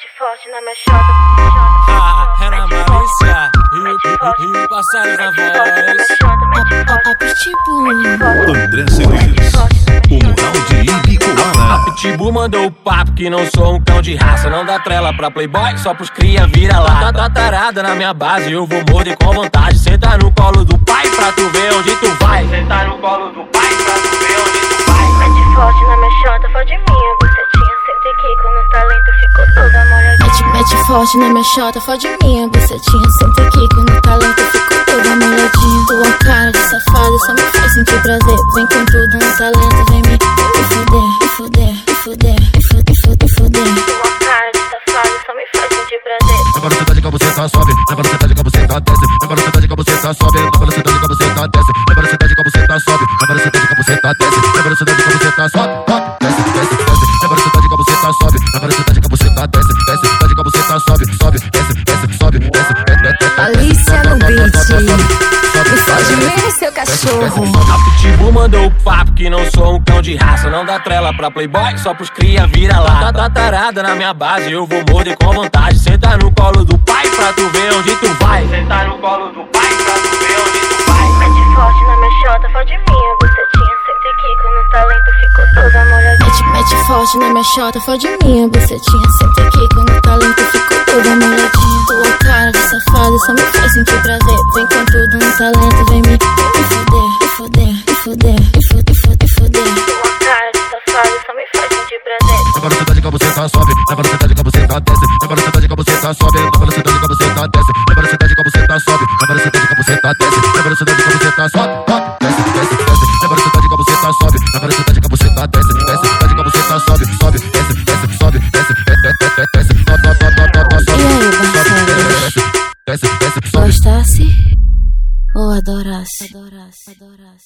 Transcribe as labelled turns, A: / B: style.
A: Mete forte na minha chota.
B: Ah, é na malícia, Rio, Rio, passarinho na voz.
C: A Pitbull.
D: André Celis, o mural de
B: A
D: Ibicoara.
B: Pitbull mandou o papo que não sou um cão de raça. Não dá trela pra playboy, só pros cria vira lá. Tá, tá tarada na minha base, eu vou morder com vontade. Senta no colo do pai pra tu ver onde tu vai. Senta no
A: forte na minha chota, fode minha bucetinha.
C: Senta aqui quando o talento ficou toda molhadinha. Tua cara de safada só me faz sentir prazer. Vem com tudo no talento, vem me, fuder, fuder, fuder, fuder, fuder, fuder.
A: Tua cara de safado só me faz sentir prazer.
E: Na velocidade que você tá sobe, na velocidade que você tá desce, na velocidade que você tá sobe, na que você tá
C: cachorro.
B: A Pitbull mandou o papo que não sou um cão de raça. Não dá trela pra playboy, só pros cria vira lá. Tá, tá tarada na minha base, eu vou morder com vontade. Senta no colo do pai pra tu ver onde tu vai. Senta no colo do pai pra tu ver onde tu vai.
A: Mete forte na minha chota, fode minha bucetinha. Sente que quando o talento ficou toda molhadinha.
C: Mete, mete forte na minha chota, fode minha bucetinha. Senta aqui quando o talento ficou toda molhadinha. Tua cara de safada só me faz sentir prazer. Vem com tudo no talento, vem me,
E: velocidade que você tá desce, na velocidade que você tá sobe, na velocidade que você tá desce, na velocidade que você tá sobe, na velocidade que você tá desce, na velocidade que você tá sobe, desce, desce, desce, na velocidade que você tá sobe, na velocidade que você tá desce, desce, na velocidade que você tá sobe, sobe, desce, desce, sobe, desce, desce, desce, desce, sobe, sobe, sobe, sobe,
C: E aí,
E: sobe,
C: Barcelos?
E: desce, desce, desce, sobe.
C: Gostasse ou adorasse? adorasse, adorasse.